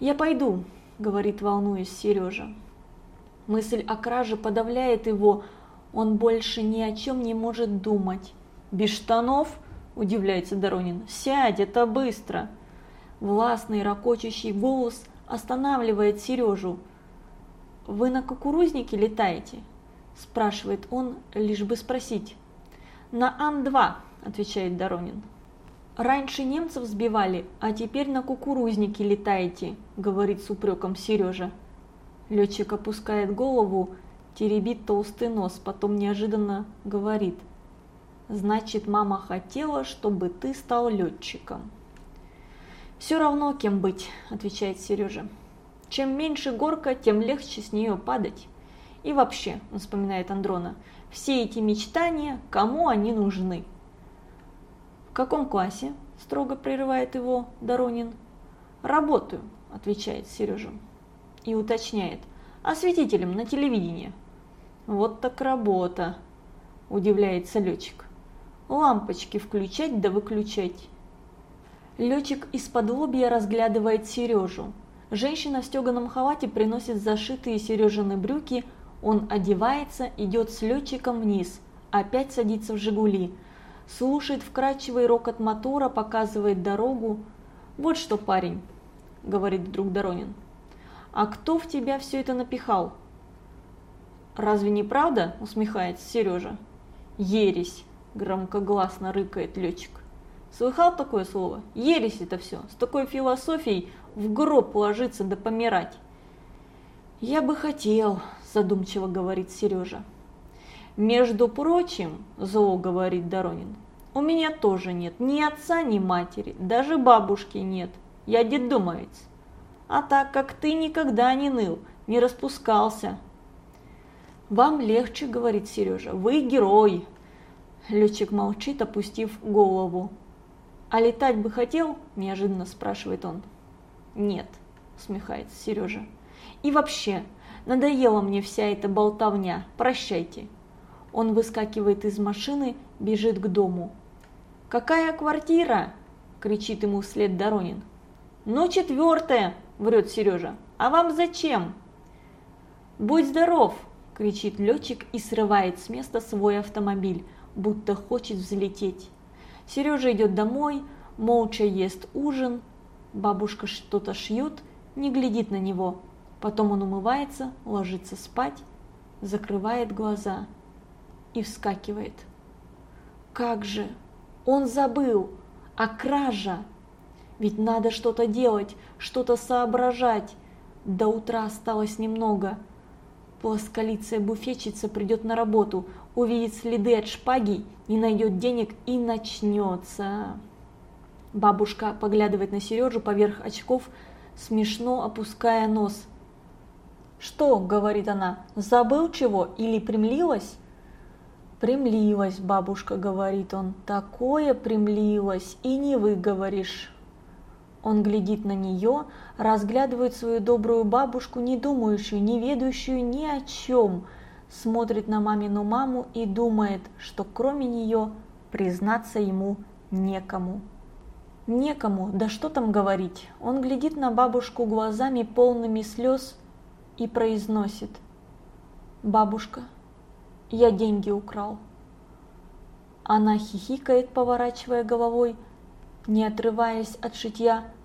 «Я пойду», – говорит, волнуясь Сережа. Мысль о краже подавляет его, он больше ни о чем не может думать. «Без штанов?» – удивляется Доронин. «Сядь, это быстро!» Властный, ракочущий голос останавливает Сережу. «Вы на кукурузнике летаете?» – спрашивает он, лишь бы спросить. «На Ан-2», – отвечает Доронин. «Раньше немцев сбивали, а теперь на кукурузники летаете», – говорит с упреком Сережа. Летчик опускает голову, теребит толстый нос, потом неожиданно говорит. «Значит, мама хотела, чтобы ты стал летчиком». «Все равно, кем быть», – отвечает Сережа. «Чем меньше горка, тем легче с нее падать. И вообще», – вспоминает Андрона, – «все эти мечтания, кому они нужны?» «В каком классе?» – строго прерывает его Доронин. «Работаю», – отвечает Сережа. И уточняет. «Осветителем на телевидении». «Вот так работа», – удивляется летчик. «Лампочки включать да выключать». Летчик из-под лобья разглядывает Сережу. Женщина в стеганом халате приносит зашитые Сережины брюки, он одевается, идет с летчиком вниз, опять садится в «Жигули», слушает вкрадчивый рокот мотора, показывает дорогу. «Вот что, парень», — говорит вдруг Доронин, — «а кто в тебя все это напихал?» «Разве не правда?» — усмехается Сережа. «Ересь!» — громкогласно рыкает летчик. «Слыхал такое слово? Ересь это все. С такой философией в гроб ложиться да помирать». «Я бы хотел», – задумчиво говорит Сережа. «Между прочим, – зло говорит Доронин, – у меня тоже нет ни отца, ни матери, даже бабушки нет. Я детдомовец. А так как ты никогда не ныл, не распускался». «Вам легче, – говорит Сережа, – вы герой». Летчик молчит, опустив голову. «А летать бы хотел?» – неожиданно спрашивает он. «Нет», – смехается Сережа. «И вообще, Надоела мне вся эта болтовня. Прощайте. Он выскакивает из машины, бежит к дому. «Какая квартира?» – кричит ему вслед Доронин. «Ну, четвертая!» – врет Сережа. «А вам зачем?» «Будь здоров!» – кричит летчик и срывает с места свой автомобиль, будто хочет взлететь. Сережа идет домой, молча ест ужин, бабушка что-то шьет, не глядит на него – Потом он умывается, ложится спать, закрывает глаза и вскакивает. Как же! Он забыл! А кража! Ведь надо что-то делать, что-то соображать. До утра осталось немного. Плосколицая буфетчица придет на работу, увидит следы от шпаги, не найдет денег и начнется. Бабушка поглядывает на Сережу поверх очков, смешно опуская нос. «Что?» – говорит она. «Забыл чего или примлилась?» «Примлилась, бабушка», – говорит он. «Такое примлилось, и не выговоришь». Он глядит на нее, разглядывает свою добрую бабушку, не думающую, не ведающую ни о чем, смотрит на мамину маму и думает, что кроме нее признаться ему некому. Некому, да что там говорить. Он глядит на бабушку глазами полными слез и произносит «Бабушка, я деньги украл». Она хихикает, поворачивая головой, не отрываясь от шитья,